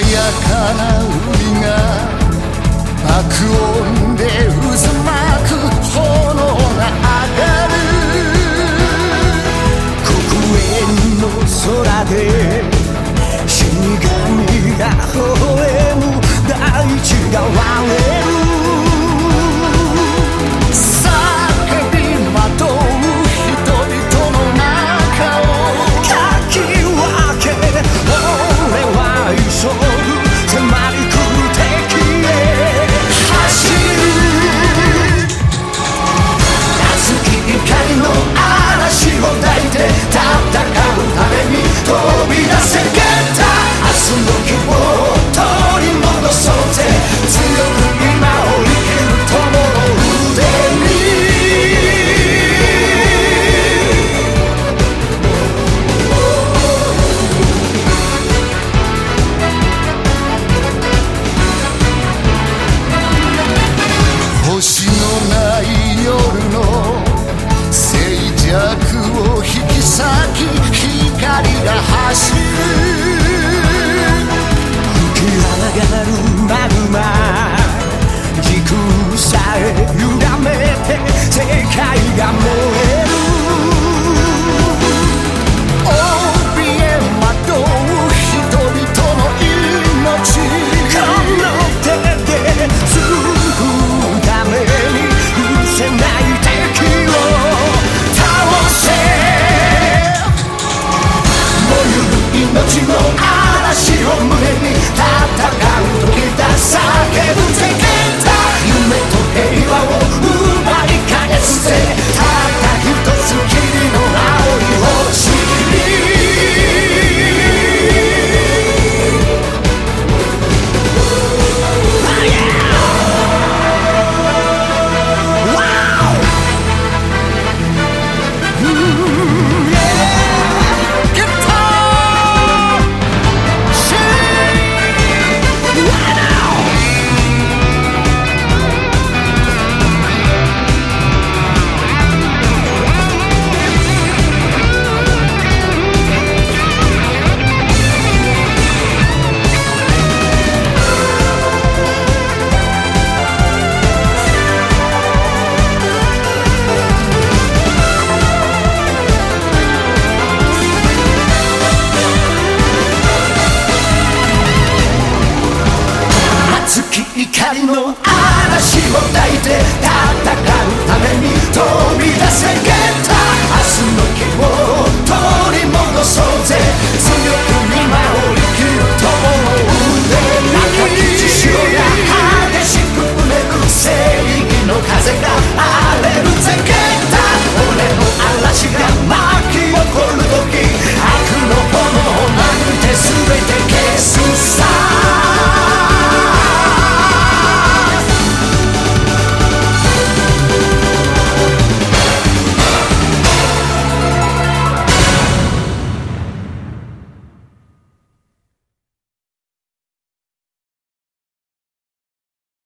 や叶う I see 怒りの嵐を抱いて戦うために飛び出せゲッタ明日の希望を取り